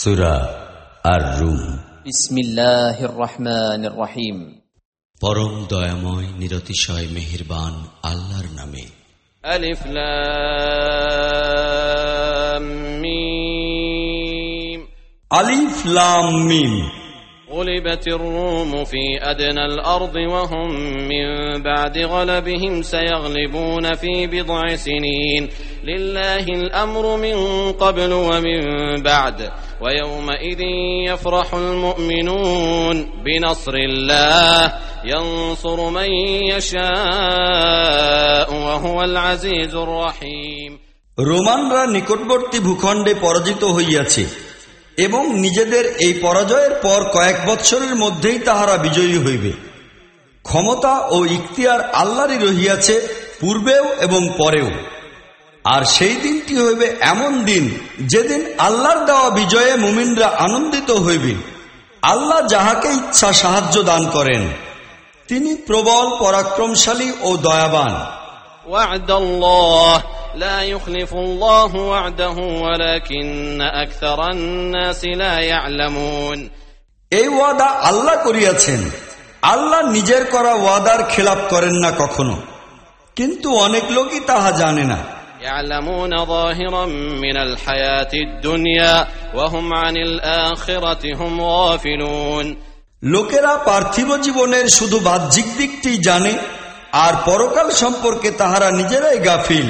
সুরা আর রুম بسم الله الرحمن الرحيم পরম দয়াময় নিরতিশয় মেহেরবান আল্লাহর নামে ألف لام ميم আলিফ লাম মিম غلبت الروم في أدنى الأرض وهم من بعد غلبهم سيغلبون في بضع سنين لله الأمر من قبل ومن بعد ويومئذ يفرح المؤمنون بنصر الله ينصر من يشاء وهو العزيز الرحيم রোমানরা নিকটবর্তী ভূখণ্ডে পরাজিত হইয়াছে এবং নিজেদের এই পরাজয়ের পর কয়েক বৎসরের মধ্যেই তাহারা বিজয়ী হইবে ক্ষমতা ও ইখতিয়ার আল্লাহরই রহিয়াছে পূর্বেও এবং পরেও আর সেই দিনটি হইবে এমন দিন যেদিন আল্লাহর দেওয়া বিজয়ে মুমিনরা আনন্দিত হইবে আল্লাহ যাহাকে ইচ্ছা সাহায্য দান করেন তিনি প্রবল পরাক্রমশালী ও দয়াবান وعد الله لا يخلف الله وعده ولكن أكثر الناس لا يعلمون এই ওয়াদা আল্লাহ করিয়াছেন আল্লাহ নিজের করা ওয়াদার খেলাপ করেন না কখনো কিন্তু অনেক লোকই তাহা জানে না يعلمون ظاهرا من الحياة الدنيا وهم عن الآخرة هم غافلون লোকেরা পার্থিব জীবনের শুধু বাহ্যিক দিকটি জানে আর পরকাল সম্পর্কে তাহারা নিজেরাই গাফিল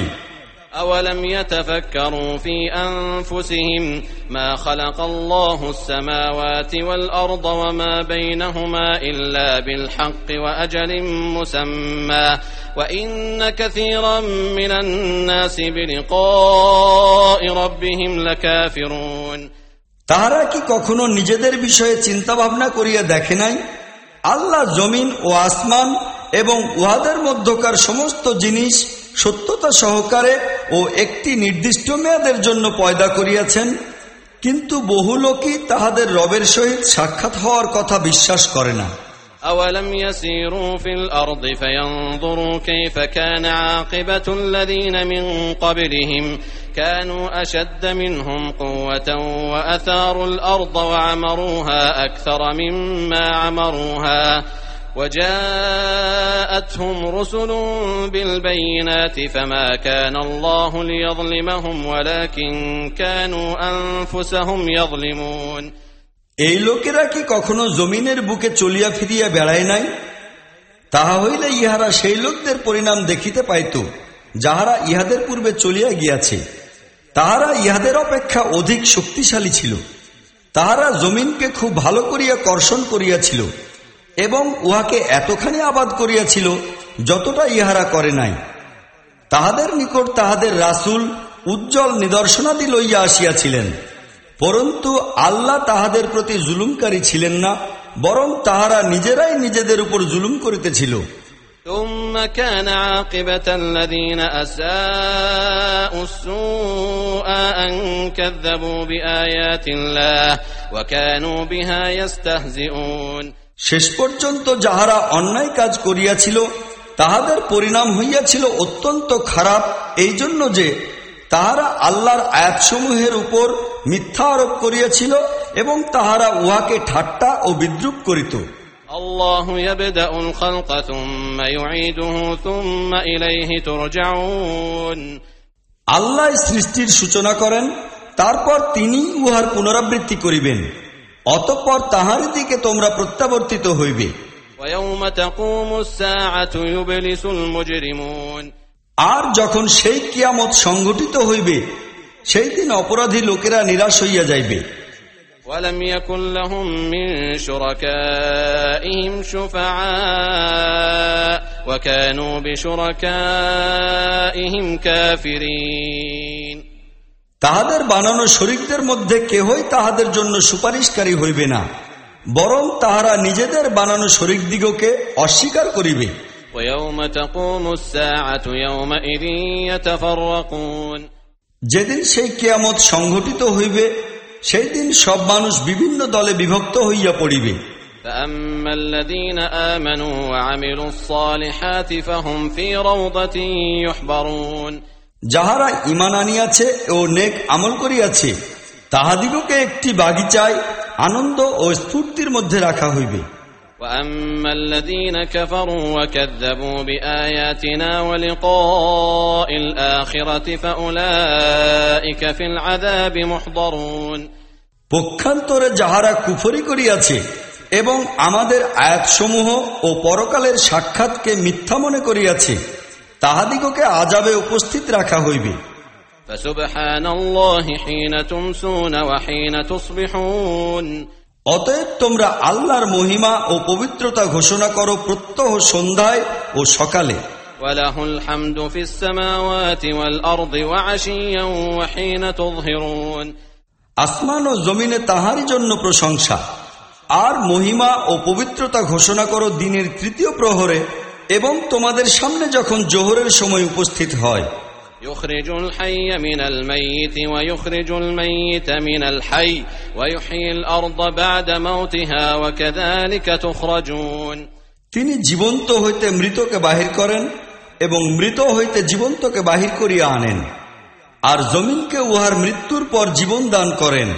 أولم يتفكروا في أنفسهم ما خلق الله السماوات والأرض وما بينهما إلا بالحق وأجل مسمى وإن كثيرا من الناس بلقاء ربهم لكافرون তাহারা কি কখনো নিজেদের বিষয়ে চিন্তা ভাবনা করিয়া দেখে নাই আল্লাহ জমিন ও আসমান এবং উহাদের মধ্যকার সমস্ত জিনিস সত্যতা সহকারে ও একটি নির্দিষ্ট মেয়াদের জন্য পয়দা করিয়াছেন কিন্তু বহু লোকই তাহাদের রবের সহিত সাক্ষাৎ হওয়ার কথা বিশ্বাস করে না أولم يسيروا في الأرض فينظروا كيف كان عاقبة الذين من قبلهم كانوا أشد منهم قوة وأثاروا الأرض وعمروها أكثر مما عمروها وجاءتهم رسل بالبينات فما كان الله ليظلمهم ولكن كانوا أنفسهم يظلمون এই লোকেরা কি কখনো জমিনের বুকে চলিয়া ফিরিয়া বেড়ায় নাই তাহা হইলে ইহারা সেই লোকদের পরিণাম দেখিতে পাইত যাহারা ইহাদের পূর্বে চলিয়া গিয়াছে তাহারা ইহাদের অপেক্ষা অধিক শক্তিশালী ছিল তাহারা জমিনকে খুব ভালো করিয়া কর্ষণ করিয়াছিল এবং উহাকে এতখানি আবাদ করিয়াছিল যতটা ইহারা করে নাই তাহাদের নিকট তাহাদের রাসুল উজ্জ্বল নিদর্শনাদি লইয়া আসিয়াছিলেন পরন্তু আল্লাহ তাহাদের প্রতি জুলুমকারী ছিলেন না বরং তাহারা নিজেরাই নিজেদের উপর জুলুম করিতেছিল ثم كان عاقبة الذين أساءوا السوء أن كذبوا بآيات الله وكانوا بها يستهزئون শেষ পর্যন্ত যাহারা অন্যায় কাজ করিয়াছিল তাহাদের পরিণাম হইয়াছিল অত্যন্ত খারাপ। এই জন্য যে তাহারা আল্লাহর আয়াতসমূহের উপর মিথ্যা আরোপ করিয়াছিল এবং তাহারা উহাকে ঠাট্টা ও বিদ্রুপ করিত। আল্লাহ সৃষ্টির সূচনা করেন তারপর তিনি উহার পুনরাবৃত্তি করিবেন। অতঃপর তাহার দিকে তোমরা প্রত্যাবর্তিত হইবে ويوم تقوم الساعة يبلس المجرمون আর যখন সেই কিয়ামত সংঘটিত হইবে সেই দিন অপরাধী লোকেরা নিরাশ হইয়া যাইবে ولم يكن لهم من شركائهم شفعاء وكانوا بشركائهم كافرين তাহাদের বানানো শরিকদের মধ্যে কেহই তাহাদের জন্য সুপারিশকারী হইবে না বরং তাহারা নিজেদের বানানো শরিক দিগকে অস্বীকার করিবে ويوم تقوم الساعة يومئذ يتفرقون যেদিন সেই কিয়ামত সংঘটিত হইবে সেই দিন সব মানুষ বিভিন্ন দলে বিভক্ত হইয়া পড়িবে فأما الذين آمنوا وعملوا الصالحات فهم في روضة يحبرون যাহারা ইমান আনিয়াছে ও নেক আমল করিয়াছে তাহাদিগকে একটি বাগিচায় আনন্দ ও স্ফূর্তির মধ্যে রাখা হইবে وأما الذين كفروا وكذبوا بآياتنا ولقاء الآخرة فأولئك في العذاب محضرون পক্ষান্তরে যাহারা কুফরি করিয়াছে এবং আমাদের আয়াতসমূহ ও পরকালের সাক্ষাৎকে মিথ্যা মনে করিয়াছে তাহাদিগকে আজাবে উপস্থিত রাখা হইবে। অতএব তোমরা আল্লাহর মহিমা ও পবিত্রতা ঘোষণা করো প্রত্যহ সন্ধ্যায় ও সকালে। আসমান ও জমিনে তাহারই জন্য প্রশংসা। আর মহিমা ও পবিত্রতা ঘোষণা করো দিনের তৃতীয় প্রহরে। এবং তোমাদের সামনে যখন জোহরের সময় উপস্থিত হয় يخرج الحي من الميت ويخرج الميت من الحي ويحيي الأرض بعد موتها وكذلك تخرجون তিনি জীবন্ত হইতে মৃতকে বাহির করেন এবং মৃত হইতে জীবন্তকে বাহির করিয়া আনেন আর জমিনকে উহার মৃত্যুর পর জীবন দান করেন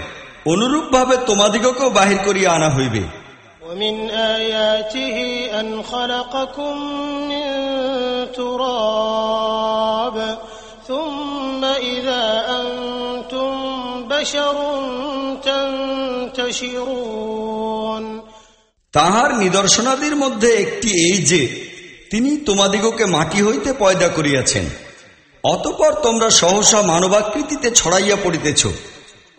অনুরূপভাবে তোমাদিগকেও বাহির করিয়া আনা হইবে ومن آياته أن خلقكم من تراب ثم إذا أنتم بشر تنتشرون তাহার নিদর্শনাদির মধ্যে একটি এই যে তিনি তোমাদিগকে মাটি হইতে পয়দা করিয়াছেন অতপর তোমরা সহসা মানবাকৃতিতে ছড়াইয়া পড়িতেছ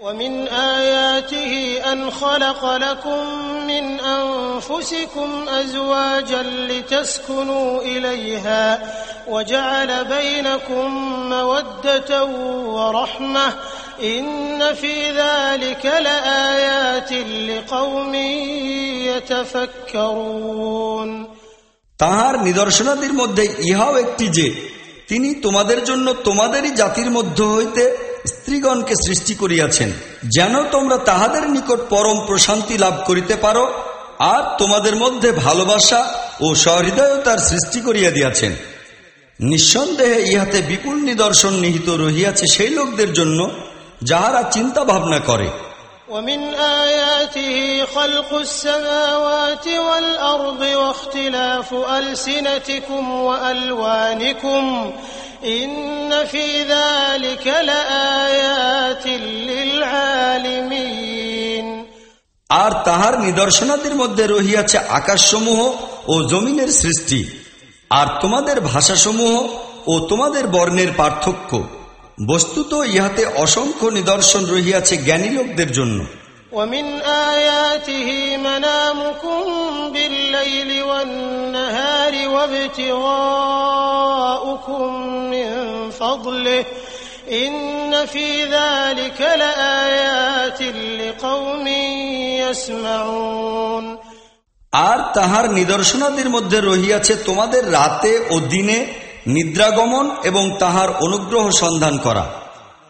ومن آياته أن خلق لكم من أنفسكم أزواجا لتسكنوا إليها وجعل بينكم مودة ورحمة إن في ذلك لآيات لقوم يتفكرون তাহার নিদর্শনাদির মধ্যে ইহাও একটি যে তিনি তোমাদের জন্য তোমাদেরই জাতির মধ্য হইতে স্ত্রীগণকে সৃষ্টি করিয়াছেন যেন তোমরা তাহাদের নিকট পরম প্রশান্তি লাভ করিতে পারো আর তোমাদের মধ্যে ভালোবাসা ও সহৃদয়তার সৃষ্টি করিয়া দিয়াছেন নিঃসন্দেহে ইহাতে বিপুল নিদর্শন নিহিত রহিয়াছে সেই লোকদের জন্য যাহারা চিন্তা ভাবনা করে ومن آياته خلق السماوات والأرض واختلاف ألسنتكم وألوانكم إن في ذلك لآيات للعالمين আর তাহার নিদর্শনাদির মধ্যে রহিয়াছে আকাশসমূহ ও জমিনের সৃষ্টি আর তোমাদের ভাষাসমূহ ও তোমাদের বর্ণের পার্থক্য বস্তুত ইহাতে অসংখ্য নিদর্শন রহিয়াছে জ্ঞানী লোকদের জন্য ومن آياته منامكم بالليل والنهار وابتغاؤكم من فضله إن في ذلك لآيات لقوم يسمعون আর তাহার নিদর্শনাদির মধ্যে রহিয়াছে তোমাদের রাতে ও দিনে নিদ্রাগমন এবং তাহার অনুগ্রহ সন্ধান করা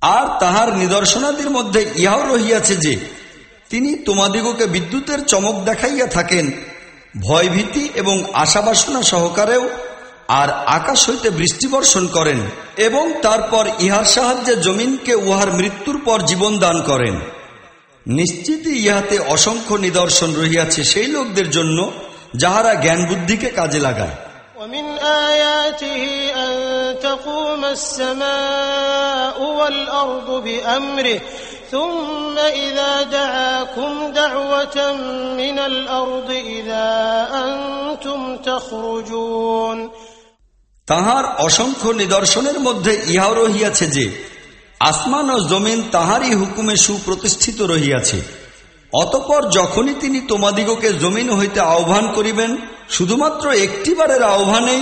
আর তাহার নিদর্শনাদির মধ্যে ইহাও রহিয়াছে যে, তিনি তোমাদিগকে বিদ্যুতের চমক দেখাইয়া থাকেন, ভয়ভীতি এবং আশাবাসনা সহকারেও আর আকাশ হইতে বৃষ্টিবর্ষণ করেন এবং তারপর ইহার সাহায্যে জমিনকে উহার মৃত্যুর পর জীবন দান করেন। নিশ্চিতই ইহাতে অসংখ্য নিদর্শন রহিয়াছে সেই লোকদের জন্য, যাহারা জ্ঞান বুদ্ধিকে কাজে লাগায়। تقوم السماء والأرض بأمره ثم إذا دعاكم دعوة من الأرض إذا أنتم تخرجون তাহার অসংখ্য নিদর্শনের মধ্যে ইহাও রহিয়াছে যে আসমান ও জমিন তাহারই হুকুমে সুপ্রতিষ্ঠিত রহিয়াছে অতপর যখনই তিনি তোমাদিগকে জমিন হইতে আহ্বান করিবেন শুধুমাত্র একটিবারের আহ্বানেই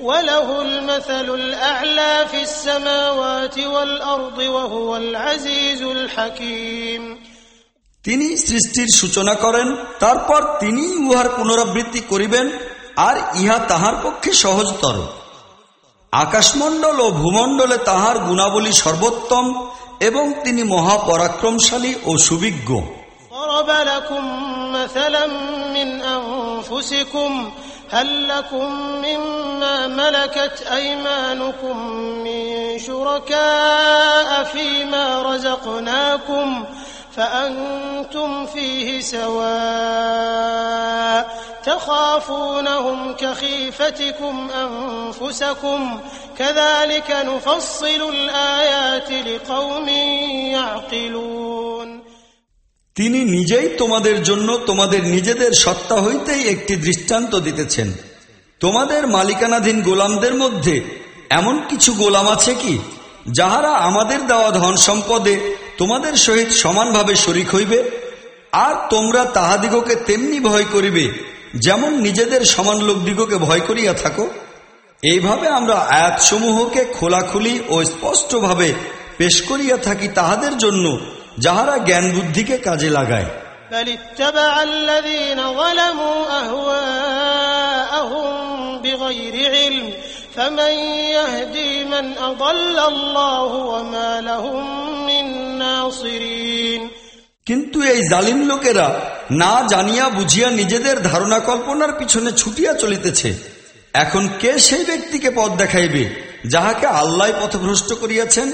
وله المثل الأعلى في السماوات والأرض وهو العزيز الحكيم তিনি সৃষ্টির সূচনা করেন তারপর তিনি উহার পুনরাবৃত্তি করিবেন আর ইহা তাহার পক্ষে সহজতর আকাশমণ্ডল ও ভূমণ্ডলে তাহার গুণাবলী সর্বোত্তম এবং তিনি মহাপরাক্রমশালী ও সুবিজ্ঞ ضرب لكم مثلا من أنفسكم هل لكم مما ملكت أيمانكم من شركاء فيما رزقناكم فأنتم فيه سواء تخافونهم كخيفتكم أنفسكم كذلك نفصل الآيات لقوم يعقلون তিনি নিজেই তোমাদের জন্য তোমাদের নিজেদের সত্তা হইতেই একটি দৃষ্টান্ত দিতেছেন। তোমাদের মালিকানাধীন গোলামদের মধ্যে এমন কিছু গোলাম আছে কি, যাহারা আমাদের দেওয়া ধন সম্পদে তোমাদের সহিত সমানভাবে শরিক হইবে, আর তোমরা তাহাদিগকে তেমনি ভয় করিবে যেমন নিজেদের সমান লোকদিগকে ভয় করিয়া থাকো। এইভাবে আমরা আয়াতসমূহকে খোলাখুলি ও স্পষ্টভাবে পেশ করিয়া থাকি তাহাদের জন্য যাহারা জ্ঞান বুদ্ধিকে কাজে লাগায়। কিন্তু এই জালিম লোকেরা না জানিয়া বুঝিয়া নিজেদের ধারণা কল্পনার পিছনে ছুটিয়া চলিতেছে। এখন কে সেই ব্যক্তিকে পথ দেখাইবে যাহাকে আল্লাহ পথভ্রষ্ট করিয়াছেন?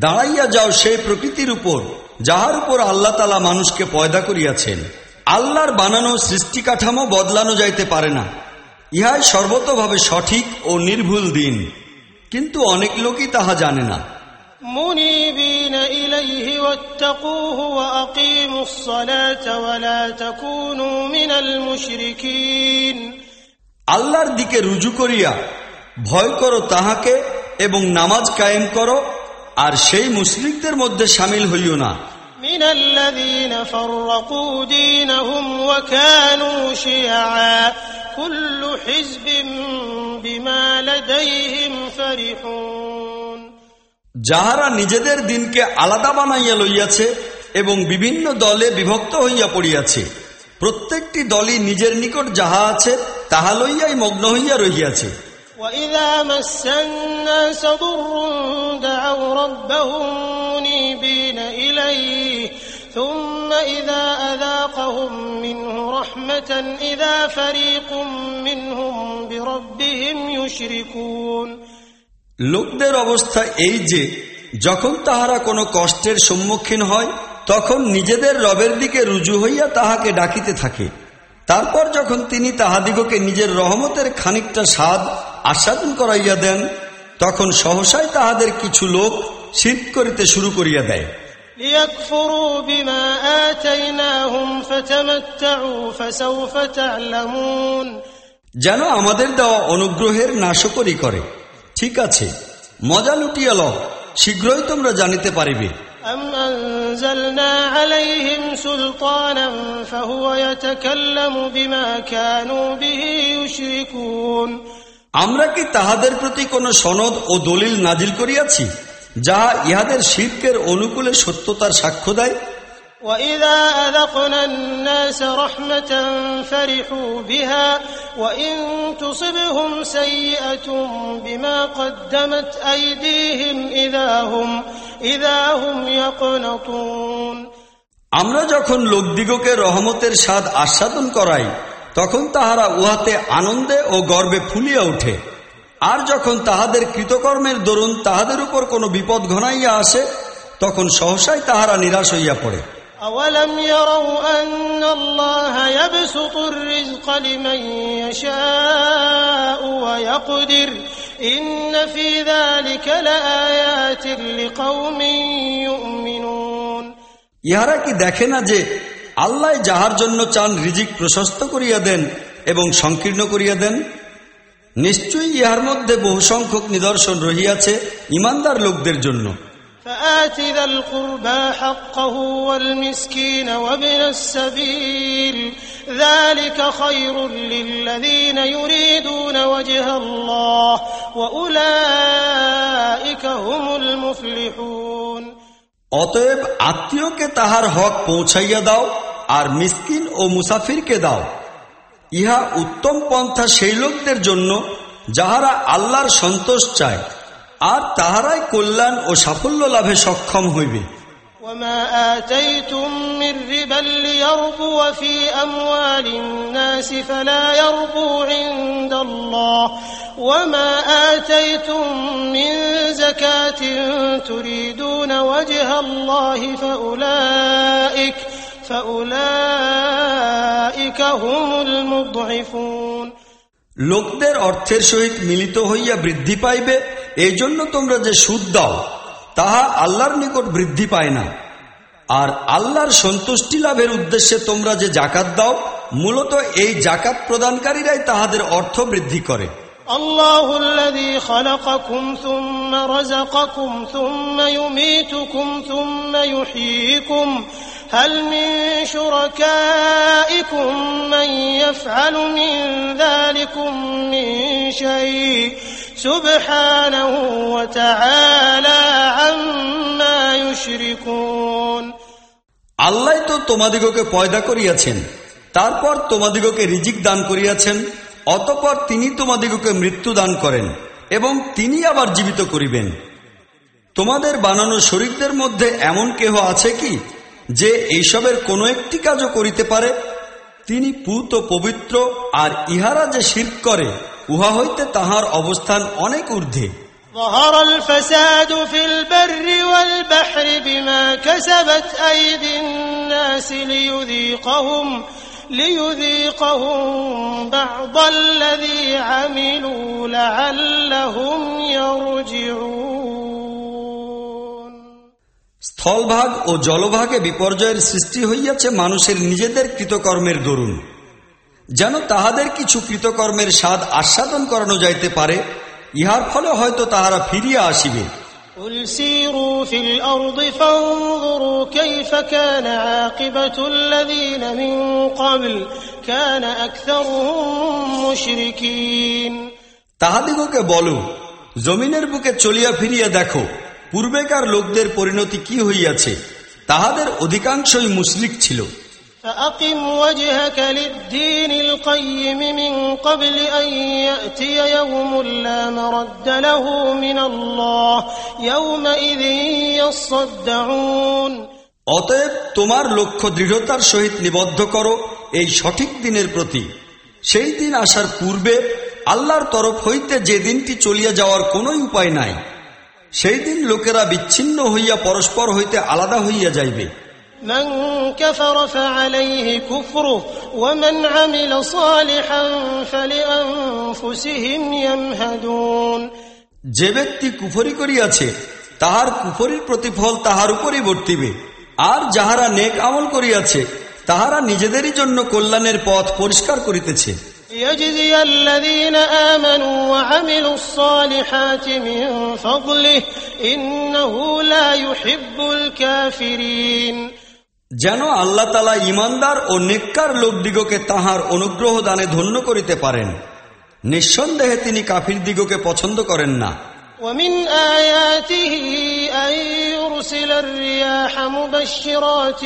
দাঁড়াইয়া যাও সেই প্রকৃতির উপর যাহার উপর আল্লাহ তালা মানুষকে পয়দা করিয়াছেন আল্লাহর বানানো সৃষ্টি কাঠামো বদলানো যাইতে পারে না ইহাই সর্বতভাবে সঠিক ও নির্ভুল দিন কিন্তু অনেক লোকই তাহা জানে না منيبين إليه واتقوه وأقيموا الصلاة ولا تكونوا من المشركين আল্লাহর দিকে রুজু করিয়া ভয় করো তাহাকে এবং নামাজ কায়েম করো আর সেই মুসলিকদের মধ্যে সামিল হইও না। যাহারা নিজেদের দিনকে আলাদা বানাইয়া লইয়াছে এবং বিভিন্ন দলে বিভক্ত হইয়া পড়িয়াছে প্রত্যেকটি দলই নিজের নিকট যাহা আছে তাহা লইয়াই মগ্ন হইয়া রহিয়াছে। وإذا مس الناس ضر دعوا ربهم منيبين إليه ثم إذا أذاقهم منه رحمة إذا فريق منهم بربهم يشركون লোকদের অবস্থা এই যে যখন তাহারা কোনো কষ্টের সম্মুখীন হয় তখন নিজেদের রবের দিকে রুজু হইয়া তাহাকে ডাকিতে থাকে তারপর যখন তিনি তাহাদিগকে নিজের রহমতের খানিকটা স্বাদ আস্বাদন করাইয়া দেন তখন সহসায় তাহাদের কিছু লোক শীত করিতে শুরু করিয়া দেয়। যেন আমাদের দেওয়া অনুগ্রহের নাশকরি করে। ঠিক আছে মজা লুটিয়া শীঘ্রই তোমরা জানিতে পারিবে। সুলতান أنزلنا عليهم سلطانا فهو يتكلم بما كانوا به يشركون আমরা কি তাহাদের প্রতি কোনো সনদ ও দলিল নাজিল করিয়াছি যাহা ইহাদের শিল্পের অনুকূলে সত্যতার সাক্ষ্য দেয় وإذا أذقنا الناس رحمة فرحوا بها وإن تصبهم سيئة بما قدمت أيديهم إذا هم إذا هم يقنطون আমরা যখন লোকদিগকে রহমতের স্বাদ আস্বাদন করাই তখন তাহারা উহাতে আনন্দে ও গর্বে ফুলিয়া ওঠে আর যখন তাহাদের কৃতকর্মের দরুন তাহাদের উপর কোনো বিপদ ঘনাইয়া আসে তখন সহসাই তাহারা নিরাশ হইয়া পড়ে أولم يروا أن الله يبسط الرزق لمن يشاء ويقدر إن في ذلك لآيات لقوم يؤمنون ইহারা কি দেখে না যে আল্লাহ যাহার জন্য চান রিজিক প্রশস্ত করিয়া দেন এবং সংকীর্ণ করিয়া দেন নিশ্চয়ই ইহার মধ্যে বহু সংখ্যক নিদর্শন রহিয়াছে ইমানদার লোকদের জন্য। অতএব আত্মীয়কে তাহার হক পৌঁছাইয়া দাও আর মিসকিন ও মুসাফিরকে দাও ইহা উত্তম পন্থা সেই লোকদের জন্য যাহারা আল্লাহর সন্তোষ চায় আর তাহারাই কল্যাণ ও সাফল্য লাভে সক্ষম হইবে وما آتيتم من ربا ليربو في أموال الناس فلا يربو عند الله وما آتيتم من زكاة تريدون وجه الله فأولئك فأولئك هم المضعفون লোকদের অর্থের সহিত মিলিত হইয়া বৃদ্ধি পাইবে এই জন্য তোমরা যে সুদ দাও তাহা আল্লাহর নিকট বৃদ্ধি পায় না আর আল্লাহর সন্তুষ্টি লাভের উদ্দেশ্যে তোমরা যে জাকাত দাও মূলত এই জাকাত প্রদানকারীরাই তাহাদের অর্থ বৃদ্ধি করে الله الذي خلقكم ثم رزقكم ثم يميتكم ثم يحييكم هل من شركائكم من يفعل من ذلكم من شيء سبحانه وتعالى عما يشركون আল্লাহ তো তোমাদিগকে পয়দা করিয়াছেন তারপর তোমাদিগকে রিজিক দান করিয়াছেন অতপর তিনি তোমাদিগকে মৃত্যু দান করেন এবং তিনি আবার জীবিত করিবেন তোমাদের বানানো শরীরদের মধ্যে এমন কেহ আছে কি যে এইসবের কোনো একটি কাজও করিতে পারে তিনি পুত ও পবিত্র আর ইহারা যে শির করে উহা হইতে তাহার অবস্থান অনেক ঊর্ধ্বে ظهر الفساد في البر والبحر بما كسبت أيدي الناس ليذيقهم ليذيقهم بعض الذي عملوا لعلهم يرجعون স্থলভাগ ও জলভাগে বিপর্যয়ের সৃষ্টি হইয়াছে মানুষের নিজেদের কৃতকর্মের দরুন। যেন তাহাদের কিছু কৃতকর্মের স্বাদ আস্বাদন করানো যাইতে পারে ইহার ফলে হয়তো তাহারা ফিরিয়া আসিবে। তাহাদিগকে বলো জমিনের বুকে চলিয়া ফিরিয়া দেখো। পূর্বেকার লোকদের পরিণতি কি হইয়াছে তাহাদের অধিকাংশই মুসলিক ছিল فأقم وجهك للدين القيم من قبل أن يأتي يوم لا مرد له من الله يومئذ يصدعون অতএব তোমার লক্ষ্য দৃঢ়তার সহিত নিবদ্ধ করো এই সঠিক দিনের প্রতি সেই দিন আসার পূর্বে আল্লাহর তরফ হইতে যে দিনটি চলিয়া যাওয়ার কোনো উপায় নাই সেই দিন লোকেরা বিচ্ছিন্ন হইয়া পরস্পর হইতে আলাদা হইয়া যাইবে من كفر فعليه كفره ومن عمل صالحا فلأنفسهم يمهدون যে ব্যক্তি কুফরি করিয়াছে তাহার কুফরির প্রতিফল তাহার উপরই বর্তিবে আর যাহারা নেক আমল করিয়াছে তাহারা নিজেদেরই জন্য কল্যাণের পথ পরিষ্কার করিতেছে ليجزي الذين آمنوا وعملوا الصالحات من فضله إنه لا يحب الكافرين যেন আল্লাহ তালা ইমানদার ও নেককার লোকদিগকে তাহার অনুগ্রহ দানে ধন্য করিতে পারেন নিঃসন্দেহে তিনি কাফির দিগকে পছন্দ করেন না ومن آياته أن يرسل الرياح مبشرات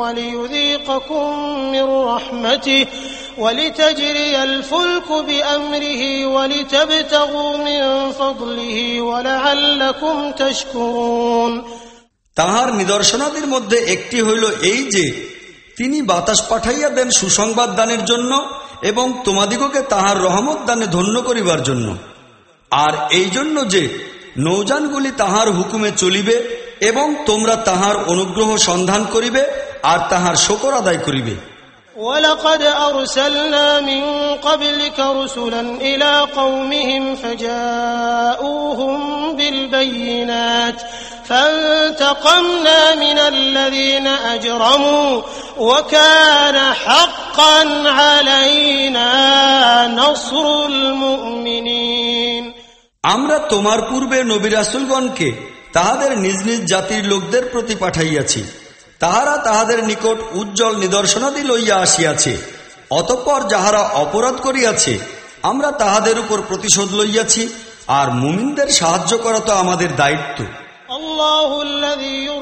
وليذيقكم من رحمته ولتجري الفلك بأمره ولتبتغوا من فضله ولعلكم تشكرون তাহার নিদর্শনাদির মধ্যে একটি হইল এই যে তিনি বাতাস পাঠাইয়া দেন সুসংবাদ দানের জন্য এবং তোমাদিগকে তাহার রহমত দানে ধন্য করিবার জন্য আর এই জন্য যে নৌযানগুলি তাহার হুকুমে চলিবে এবং তোমরা তাহার অনুগ্রহ সন্ধান করিবে আর তাহার শকর আদায় করিবে ولقد أرسلنا من قبلك رسلا إلى قومهم فجاءوهم بالبينات فانتقمنا من الذين أجرموا وكان حقا علينا نصر المؤمنين আমরা তোমার পূর্বে নবিরাসুলগণকে তাহাদের নিজ নিজ জাতির লোকদের প্রতি পাঠাইয়াছি। তাহারা তাহাদের নিকট উজ্জ্বল নিদর্শনাদি লইয়া আসিয়াছে। অতঃপর যাহারা অপরাধ করিয়াছে, আমরা তাহাদের উপর প্রতিশোধ লইয়াছি, আর মুমিনদের সাহায্য করা তো আমাদের দায়িত্ব।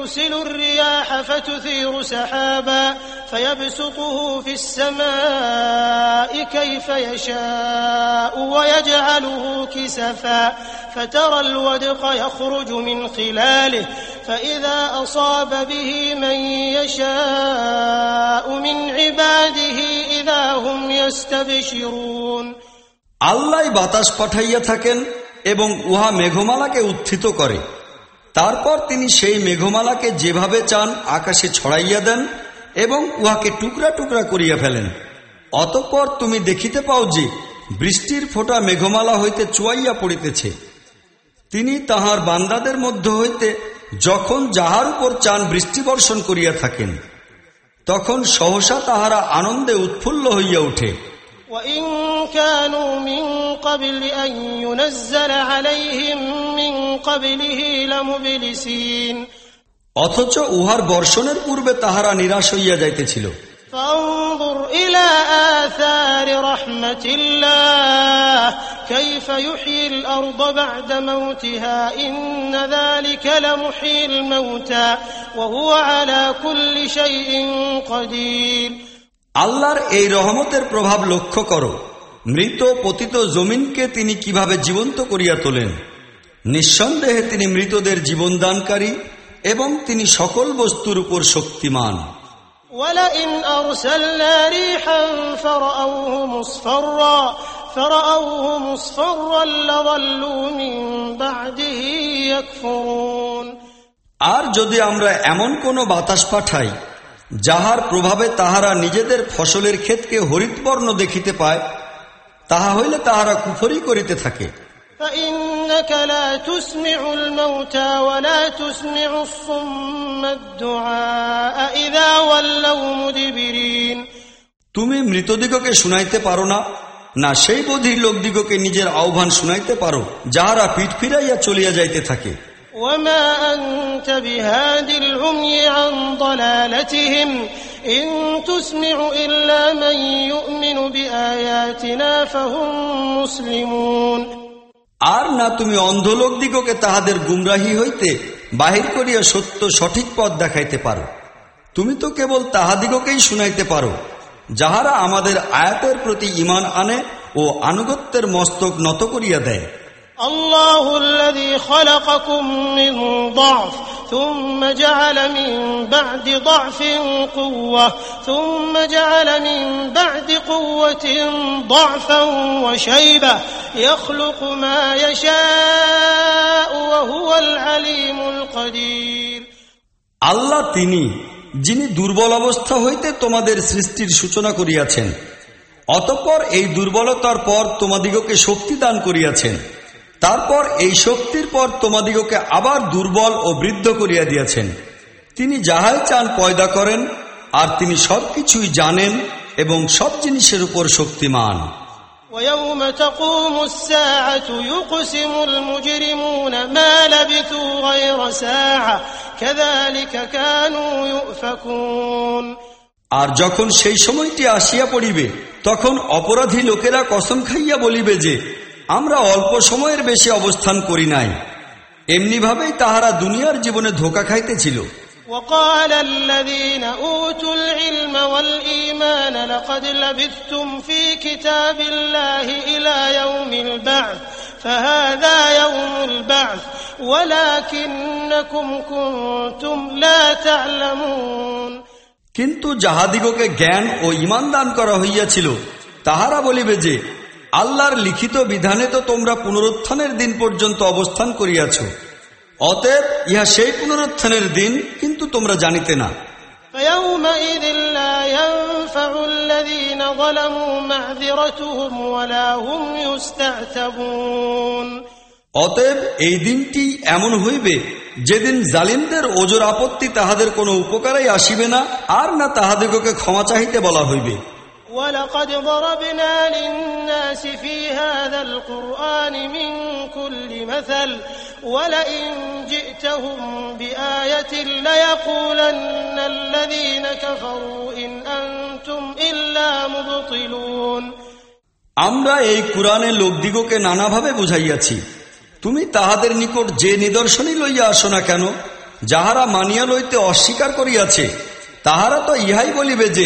يرسل الرياح فتثير سحابا فيبسطه في السماء كيف يشاء ويجعله كسفا فترى الودق يخرج من خلاله فإذا أصاب به من يشاء من عباده إذا هم يستبشرون আল্লাহ বাতাস পাঠাইয়া থাকেন এবং উহা মেঘমালাকে উত্থিত করে তারপর তিনি সেই মেঘমালাকে যেভাবে চান আকাশে ছড়াইয়া দেন এবং উহাকে টুকরা টুকরা করিয়া ফেলেন অতঃপর তুমি দেখিতে পাও যে বৃষ্টির ফোঁটা মেঘমালা হইতে চুয়াইয়া পড়িতেছে তিনি তাহার বান্দাদের মধ্য হইতে যখন যাহার উপর চান বৃষ্টি বর্ষণ করিয়া থাকেন তখন সহসা তাহারা আনন্দে উৎফুল্ল হইয়া উঠে وإن كانوا من قبل أن ينزل عليهم من قبله لمبلسين অথচ উহার বর্ষণের পূর্বে তাহারা নিরাশ হইয়া যাইতেছিল فانظر إلى آثار رحمة الله كيف يحيي الأرض بعد موتها إن ذلك لمحيي الموتى وهو على كل شيء قدير আল্লাহর এই রহমতের প্রভাব লক্ষ্য করো মৃত পতিত জমিনকে তিনি কিভাবে জীবন্ত করিয়া তোলেন নিঃসন্দেহে তিনি মৃতদের জীবনদানকারী এবং তিনি সকল বস্তুর উপর শক্তিমান ولئن أرسلنا ريحا فرأوه مصفرا فرأوه مصفرا لظلوا من بعده يكفرون আর যদি আমরা এমন কোনো বাতাস পাঠাই যাহার প্রভাবে তাহারা নিজেদের ফসলের ক্ষেতকে হরিতবর্ণ দেখিতে পায় তাহা হইলে তাহারা কুফরি করিতে থাকে। তুমি মৃতদিগকে শুনাইতে পারো না না সেই বধির লোকদিগকে নিজের আহ্বান শুনাইতে পারো যাহারা পিঠ ফিরাইয়া চলিয়া যাইতে থাকে। ওয়া أنت بهاد العمي عن ضلالتهم إن تسمع إلا من يؤمن بآياتنا فهم مسلمون আর না তুমি অন্ধ লোকদিগকে তাহাদের গুমরাহি হইতে বাহির করিয়া সত্য সঠিক পথ দেখাইতে পারো তুমি তো কেবল তাহাদিগকেই শুনাইতে পারো যাহারা আমাদের আয়াতের প্রতি ইমান আনে ও আনুগত্যের মস্তক নত করিয়া দেয় الله الذي خلقكم من ضعف ثم جعل من بعد ضعف قوة ثم جعل من بعد قوة ضعفا وشيبة يخلق ما يشاء وهو العليم القدير আল্লাহ তিনি যিনি দুর্বল অবস্থা হইতে তোমাদের সৃষ্টির সূচনা করিয়াছেন অতঃপর এই দুর্বলতার পর তোমাদিগকে শক্তি দান করিয়াছেন তারপর এই শক্তির পর তোমাদিগকে আবার দুর্বল ও বৃদ্ধ করিয়া দিয়াছেন তিনি যাহাই চান পয়দা করেন আর তিনি সবকিছুই জানেন এবং সব জিনিসের উপর শক্তিমান ويوم تقوم الساعة يقسم المجرمون ما لبثوا غير ساعة كذلك كانوا يؤفكون আর যখন সেই সময়টি আসিয়া পড়িবে তখন অপরাধী লোকেরা কসম খাইয়া বলিবে যে আমরা অল্প সময়ের বেশি অবস্থান করি নাই এমনিভাবেই তাহারা দুনিয়ার জীবনে ধোকা খাইতেছিল وقال الذين أوتوا العلم والإيمان لقد لبثتم في كتاب الله إلى يوم البعث فهذا يوم البعث ولكنكم كنتم لا تعلمون কিন্তু যাহাদিগকে জ্ঞান ও ইমান দান করা হইয়াছিল তাহারা বলিবে যে আল্লাহর লিখিত বিধানে তো তোমরা পুনরুত্থানের দিন পর্যন্ত অবস্থান করিয়াছ। অতএব ইহা সেই পুনরুত্থানের দিন কিন্তু তোমরা জানিতে না। অতএব এই দিনটি এমন হইবে যেদিন জালিমদের ওজোর আপত্তি তাহাদের কোনো উপকারে আসিবে না আর না তাহাদিগকে ক্ষমা চাহিতে বলা হইবে। ولقد ضربنا للناس في هذا القرآن من كل مثل ولئن جئتهم بآية ليقولن الذين كفروا إن أنتم إلا مبطلون আমরা এই কোরআনে লোকদিগকে নানাভাবে বুঝাইয়াছি তুমি তাহাদের নিকট যে নিদর্শনই লইয়া আসো না কেন যাহারা মানিয়া লইতে অস্বীকার করিয়াছে তাহারা তো ইহাই বলিবে যে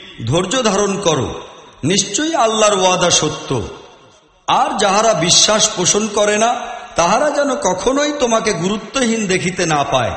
ধৈর্য ধারণ করো। নিশ্চয়ই আল্লাহর ওয়াদা সত্য। আর যাহারা বিশ্বাস পোষণ করে না, তাহারা যেন কখনোই তোমাকে গুরুত্বহীন দেখিতে না পায়।